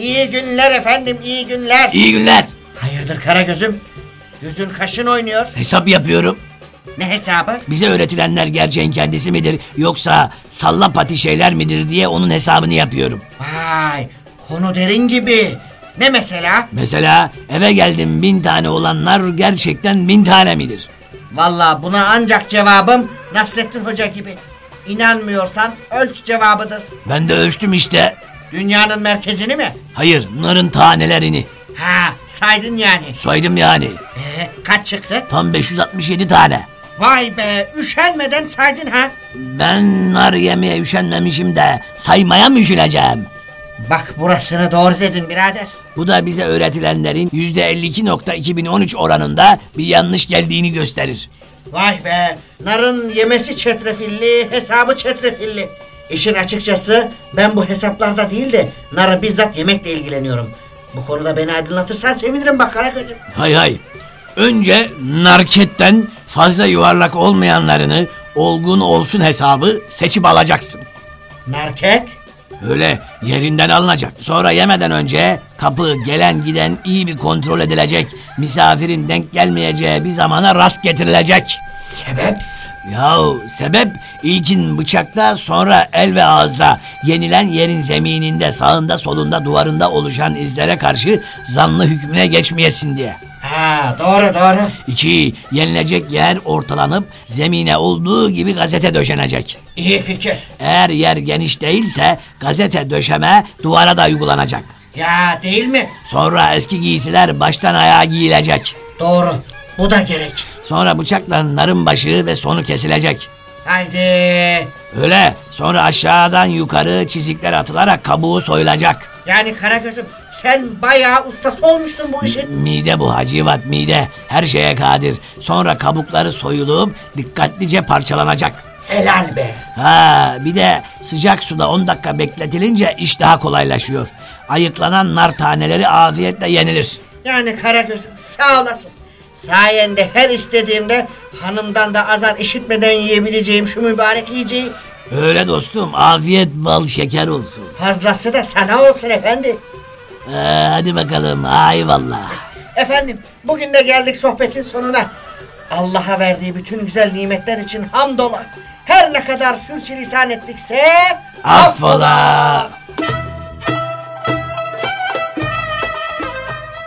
İyi günler efendim iyi günler. İyi günler. Hayırdır Karagöz'üm? Gözün kaşın oynuyor. Hesap yapıyorum. Ne hesabı? Bize öğretilenler gerçeğin kendisi midir yoksa salla pati şeyler midir diye onun hesabını yapıyorum. Vay konu derin gibi. Ne mesela? Mesela eve geldim bin tane olanlar gerçekten bin tane midir? Vallahi buna ancak cevabım Nasrettin Hoca gibi. İnanmıyorsan ölç cevabıdır. Ben de ölçtüm işte. Dünyanın merkezini mi? Hayır bunların tanelerini. Ha saydın yani. Saydım yani. Ee, kaç çıktı? Tam 567 tane. Vay be üşenmeden saydın ha. Ben nar yemeye üşenmemişim de saymaya mı üşeneceğim? Bak burasını doğru dedin birader. Bu da bize öğretilenlerin %52.2013 oranında bir yanlış geldiğini gösterir. Vay be narın yemesi çetrefilli hesabı çetrefilli. İşin açıkçası ben bu hesaplarda değil de narı bizzat yemekle ilgileniyorum. Bu konuda beni aydınlatırsan sevinirim bak Karagöz'üm. Hay hay. Önce narketten fazla yuvarlak olmayanlarını olgun olsun hesabı seçip alacaksın. Narket? Öyle yerinden alınacak. Sonra yemeden önce kapı gelen giden iyi bir kontrol edilecek. Misafirin denk gelmeyeceği bir zamana rast getirilecek. Sebep? Yahu sebep ilkin bıçakta sonra el ve ağızda yenilen yerin zemininde sağında solunda duvarında oluşan izlere karşı zanlı hükmüne geçmeyesin diye. Ha doğru doğru. İki, yenilecek yer ortalanıp zemine olduğu gibi gazete döşenecek. İyi fikir. Eğer yer geniş değilse gazete döşeme duvara da uygulanacak. Ya değil mi? Sonra eski giysiler baştan ayağa giyilecek. Doğru. Bu da gerek. Sonra bıçakla narın başı ve sonu kesilecek. Haydi. Öyle. Sonra aşağıdan yukarı çizikler atılarak kabuğu soyulacak. Yani Karagöz'üm sen bayağı ustası olmuşsun bu işin. Mide bu hacivat mide. Her şeye kadir. Sonra kabukları soyulup dikkatlice parçalanacak. Helal be. Ha bir de sıcak suda 10 dakika bekletilince iş daha kolaylaşıyor. Ayıklanan nar taneleri afiyetle yenilir. Yani Karagöz'üm sağ olasın. Sayende her istediğimde hanımdan da azar işitmeden yiyebileceğim şu mübarek yiyeceği. Öyle dostum afiyet bal şeker olsun. Fazlası da sana olsun efendi. Ha, hadi bakalım ayvallah. Efendim bugün de geldik sohbetin sonuna. Allah'a verdiği bütün güzel nimetler için hamdola. Her ne kadar sürçülisan ettikse... Affola.